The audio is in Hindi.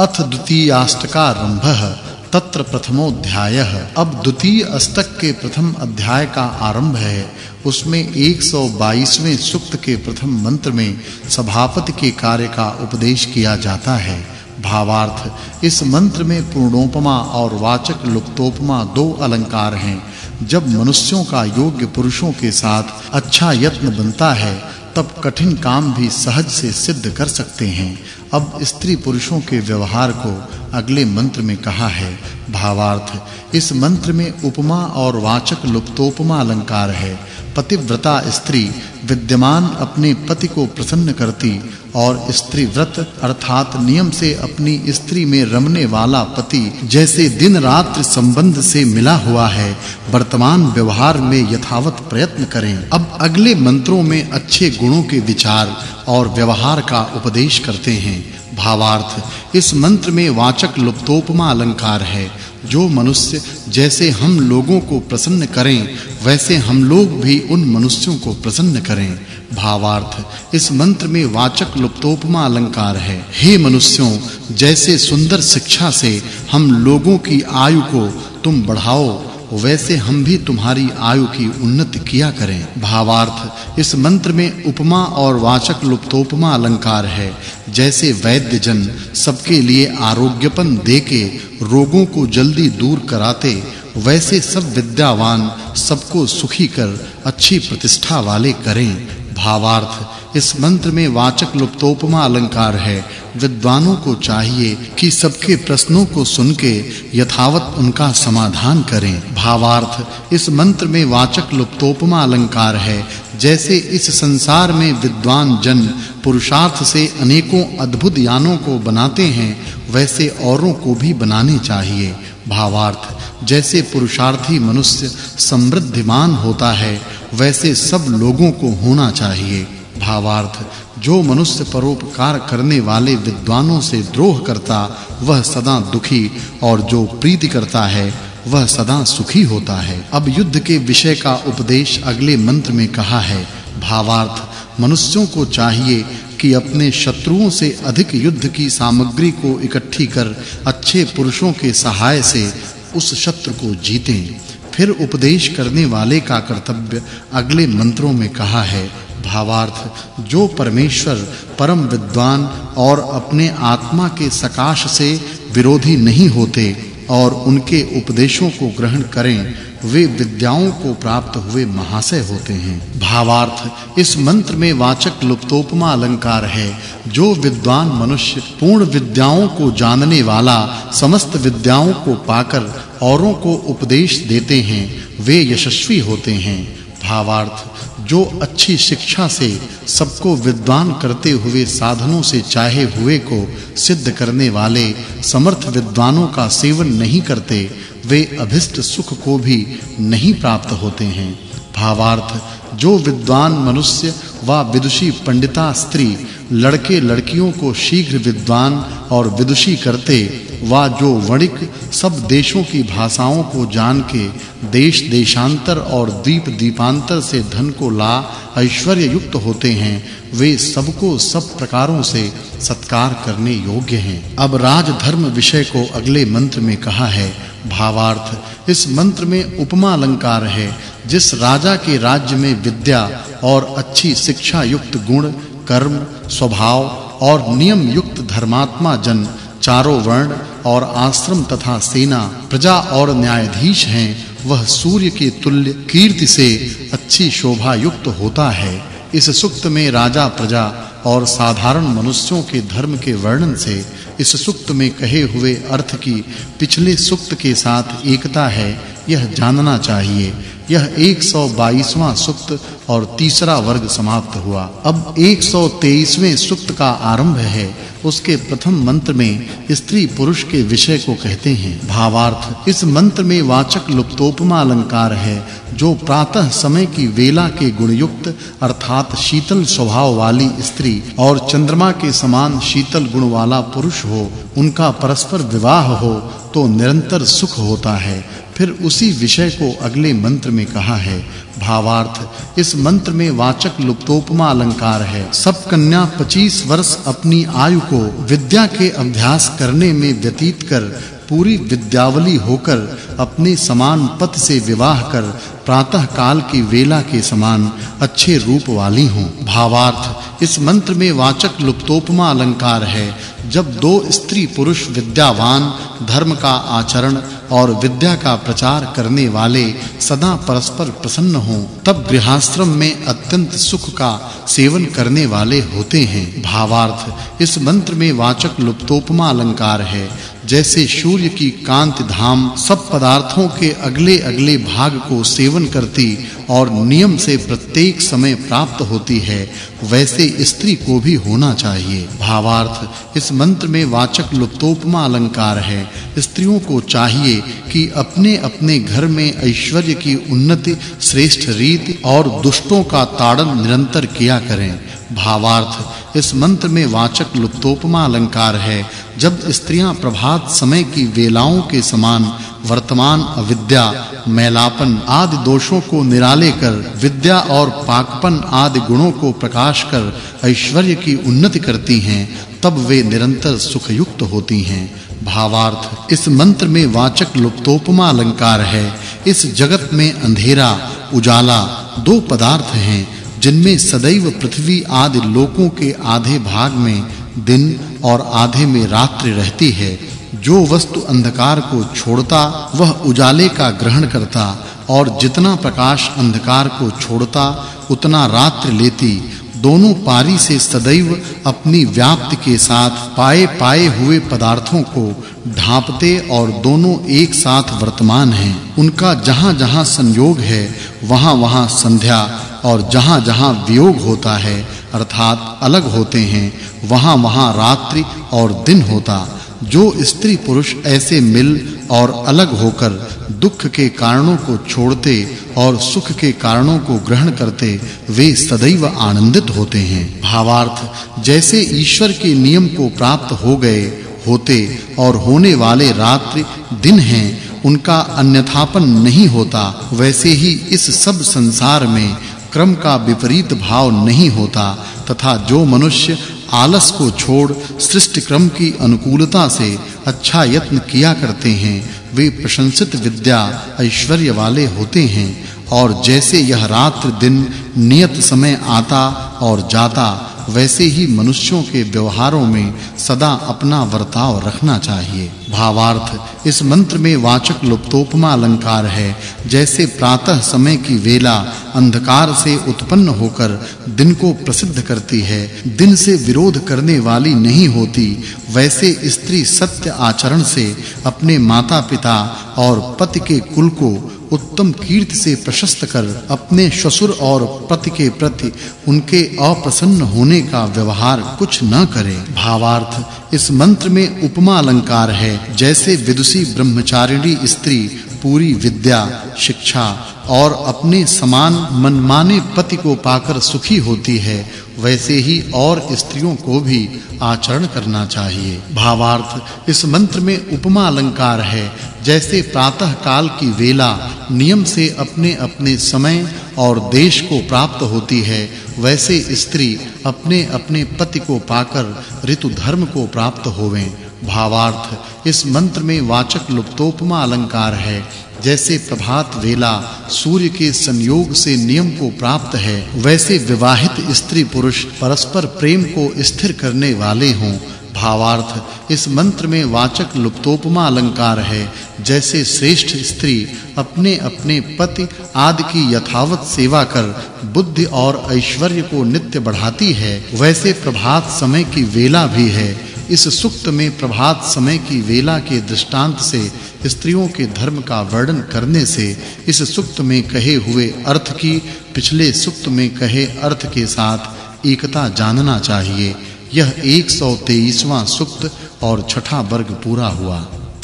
अथ द्वितीय द्वितीयाष्टकारंभः तत्र प्रथमोध्यायः। अब द्वितीय अष्टक के प्रथम अध्याय का आरंभ है। उसमें 122वें सूक्त के प्रथम मंत्र में सभापति के कार्य का उपदेश किया जाता है। भावार्थ, इस मंत्र में पूर्णोपमा और वाचक् लुप्तोपमा दो अलंकार हैं। जब मनुष्यों का योग्य पुरुषों के साथ अच्छा यत्न बनता है तब कठिन काम भी सहज से सिद्ध कर सकते हैं। अब स्त्री पुरुषों के व्यवहार को अगले मंत्र में कहा है, भावार्थ, इस मंत्र में उपमा और वाचक् लुप्तोपमा अलंकार है। पतिव्रता स्त्री विद्यमान अपने पति को प्रसन्न करती और स्त्री व्रत अर्थात नियम से अपनी स्त्री में रमने वाला पति जैसे दिन रात संबंध से मिला हुआ है, वर्तमान व्यवहार में यथावत प्रयत्न करें। अब अगले मंत्रों में अच्छे गुणों के विचार और व्यवहार का उपदेश करते हैं। भावार्थ। इस मंत्र में वाचक् लुप्तोपमा अलंकार है। जो मनुष्य जैसे हम लोगों को प्रसन्न करें, वैसे हम लोग भी उन मनुष्यों को प्रसन्न करें। भावार्थ। इस मंत्र में वाचक् लुप्तोपमा अलंकार है। हे मनुष्यों, जैसे सुंदर शिक्षा से हम लोगों की आयु को तुम बढ़ाओ वैसे हम भी तुम्हारी आयु की उन्नति किया करें। भावार्थ, इस मंत्र में उपमा और वाचक लुप्तोपमा अलंकार है। जैसे वैद्य जन सबके लिए आरोग्यपन देके रोगों को जल्दी दूर कराते, वैसे सब विद्यावान सबको सुखी कर अच्छी प्रतिष्ठा वाले करें। भावार्थ। इस मंत्र में वाचक् लुप्तोपमा अलंकार है। विद्वानों को चाहिए कि सबके प्रश्नों को सुन के यथावत उनका समाधान करें। भावार्थ, इस मंत्र में वाचक् लुप्तोपमा अलंकार है। जैसे इस संसार में विद्वान जन पुरुषार्थ से अनेकों अद्भुत यानों को बनाते हैं, वैसे औरों को भी बनाने चाहिए। भावार्थ। जैसे पुरुषार्थी मनुष्य समृद्धिमान होता है, वैसे सब लोगों को होना चाहिए। भावार्थ, जो मनुष्य परोपकार करने वाले विद्वानों से द्रोह करता, वह सदा दुखी, और जो प्रीति करता है, वह सदा सुखी होता है। अब युद्ध के विषय का उपदेश अगले मंत्र में कहा है, भावार्थ, मनुष्यों को चाहिए कि अपने शत्रुओं से अधिक युद्ध की सामग्री को इकट्ठी कर अच्छे पुरुषों के सहाय से उस शत्रु को जीतें। फिर उपदेश करने वाले का कर्तव्य अगले मंत्रों में कहा है, भावार्थ, जो परमेश्वर परम विद्वान और अपने आत्मा के सकाश से विरोधी नहीं होते और उनके उपदेशों को ग्रहण करें वे विद्याओं को प्राप्त हुए महाशय होते हैं। भावार्थ, इस मंत्र में वाचक् लुप्तोपमा अलंकार है, जो विद्वान मनुष्य पूर्ण विद्याओं को जानने वाला, समस्त विद्याओं को पाकर औरों को उपदेश देते हैं, वे यशस्वी होते हैं। भावार्थ जो अच्छी शिक्षा से सबको विद्वान करते हुए साधनों से चाहे हुए को सिद्ध करने वाले समर्थ विद्वानों का सेवन नहीं करते, वे अभिष्ट सुख को भी नहीं प्राप्त होते हैं। भावार्थ, जो विद्वान मनुष्य व विदुषी पंडिता स्त्री लड़के लड़कियों को शीघ्र विद्वान और विदुषी करते वा जो वणिक सब देशों की भाषाओं को जान के देश देशांतर और द्वीप द्वीपांतर से धन को ला ऐश्वर्य युक्त होते हैं, वे सबको सब प्रकारों से सत्कार करने योग्य हैं। अब राज धर्म विषय को अगले मंत्र में कहा है, भावार्थ, इस मंत्र में उपमा अलंकार है, जिस राजा के राज्य में विद्या और अच्छी शिक्षा युक्त गुण, कर्म, स्वभाव और नियम युक्त धर्मात्मा जन, चारों वर्ण और आश्रम तथा सेना, प्रजा और न्यायाधीश हैं, वह सूर्य के तुल्य कीर्ति से अच्छी शोभा युक्त होता है। इस सुक्त में राजा, प्रजा और साधारण मनुष्यों के धर्म के वर्णन से इस सुक्त में कहे हुए अर्थ की पिछले सुक्त के साथ एकता है, यह जानना चाहिए। यह 122वां सुक्त और तीसरा वर्ग समाप्त हुआ। अब 123वें सुक्त का आरंभ है। उसके प्रथम मंत्र में स्त्री पुरुष के विषय को कहते हैं। भावार्थ, इस मंत्र में वाचक् लुप्तोपमा अलंकार है, जो प्रातः समय की वेला के गुणयुक्त, अर्थात शीतल स्वभाव वाली स्त्री और चंद्रमा के समान शीतल गुण वाला पुरुष हो, उनका परस्पर विवाह हो तो निरंतर सुख होता है। फिर उसी विषय को अगले मंत्र में कहा है। भावार्थ, इस मंत्र में वाचक् लुप्तोपमा अलंकार है। सब कन्या 25 वर्ष अपनी आयु को विद्या के अभ्यास करने में व्यतीत कर पूरी विद्यावली होकर अपने समान पथ से विवाह कर प्रातः काल की वेला के समान अच्छे रूप वाली हों। भावार्थ, इस मंत्र में वाचक् लुप्तोपमा अलंकार है। जब दो स्त्री पुरुष विद्यावान, धर्म का आचरण और विद्या का प्रचार करने वाले सदा परस्पर प्रसन्न हों, तब गृहाश्रम में अत्यंत सुख का सेवन करने वाले होते हैं। भावार्थ, इस मंत्र में वाचक् लुप्तोपमा अलंकार है। जैसे सूर्य की कांति धाम सब पदार्थों के अगले अगले भाग को सेवन करती और नियम से प्रत्येक समय प्राप्त होती है, वैसे स्त्री को भी होना चाहिए। भावार्थ, इस मंत्र में वाचक् लुप्तोपमा अलंकार है। स्त्रियों को चाहिए कि अपने-अपने घर में ऐश्वर्य की उन्नति, श्रेष्ठ रीति और दुष्टों का ताड़न निरंतर किया करें। भावार्थ, इस मंत्र में वाचक् लुप्तोपमा अलंकार है। जब स्त्रियाँ प्रभात समय की वेलाओं के समान वर्तमान अविद्या, मैलापन आदि दोषों को निराले कर, विद्या और पाकपन आदि गुणों को प्रकाश कर ऐश्वर्य की उन्नति करती हैं, तब वे निरंतर सुखयुक्त होती हैं। भावार्थ, इस मंत्र में वाचक् लुप्तोपमा अलंकार है। इस जगत में अंधेरा, उजाला दो पदार्थ हैं, जिनमें सदैव पृथ्वी आदि लोकों के आधे भाग में दिन और आधे में रात्रि रहती है, जो वस्तु अंधकार को छोड़ता, वह उजाले का ग्रहण करता, और जितना प्रकाश अंधकार को छोड़ता, उतना रात्रि लेती। दोनों पारी से सदैव अपनी व्याप्ति के साथ पाए पाए हुए पदार्थों को ढांपते और दोनों एक साथ वर्तमान हैं। उनका जहां-जहां संयोग है वहां-वहां संध्या और जहां-जहां वियोग होता है अर्थात अलग होते हैं वहां-वहां रात्रि और दिन होता। जो स्त्री पुरुष ऐसे मिल और अलग होकर दुख के कारणों को छोड़ते और सुख के कारणों को ग्रहण करते, वे सदैव आनंदित होते हैं। भावार्थ, जैसे ईश्वर के नियम को प्राप्त हो गए होते और होने वाले रात्रि, दिन हैं, उनका अन्यथापन नहीं होता, वैसे ही इस सब संसार में क्रम का विपरीत भाव नहीं होता तथा जो मनुष्य आलस को छोड़ सृष्टि क्रम की अनुकूलता से अच्छा यत्न किया करते हैं, वे प्रशंसित विद्या ऐश्वर्य वाले होते हैं और जैसे यह रात्रि दिन नियत समय आता और जाता वैसे ही मनुष्यों के व्यवहारों में सदा अपना वर्ताव रखना चाहिए। भावार्थ, इस मंत्र में वाचक् लुप्तोपमा अलंकार है। जैसे प्रातः समय की वेला अंधकार से उत्पन्न होकर दिन को प्रसिद्ध करती है, दिन से विरोध करने वाली नहीं होती, वैसे स्त्री सत्य आचरण से अपने माता-पिता और पति के कुल को उत्तम कीर्ति से प्रशस्त कर अपने ससुर और पति के प्रति उनके अप्रसन्न होने का व्यवहार कुछ न करे। भावार्थ, इस मंत्र में उपमा अलंकार है। जैसे विदुषी ब्रह्मचारिणी स्त्री पूरी विद्या, शिक्षा और अपने समान मनमाने पति को पाकर सुखी होती है, वैसे ही और स्त्रियों को भी आचरण करना चाहिए। भावार्थ, इस मंत्र में उपमा अलंकार है, जैसे प्रातः काल की वेला नियम से अपने-अपने समय और देश को प्राप्त होती है, वैसे स्त्री अपने-अपने पति को पाकर ऋतु धर्म को प्राप्त होवें। भावार्थ। इस मंत्र में वाचक् लुप्तोपमा अलंकार है। जैसे प्रभात वेला सूर्य के संयोग से नियम को प्राप्त है, वैसे विवाहित स्त्री पुरुष परस्पर प्रेम को स्थिर करने वाले हों। भावार्थ। इस मंत्र में वाचक् लुप्तोपमा अलंकार है। जैसे श्रेष्ठ स्त्री अपने अपने पति आदि की यथावत सेवा कर बुद्धि और ऐश्वर्य को नित्य बढ़ाती है, वैसे प्रभात समय की वेला भी है। इस सुक्त में प्रभात समय की वेला के दृष्टांत से, स्त्रियों के धर्म का वर्णन करने से, इस सुक्त में कहे हुए अर्थ की, पिछले सुक्त में कहे अर्थ के साथ एकता जानना चाहिए। यह 123वां सुक्त और छठा वर्ग पूरा हुआ।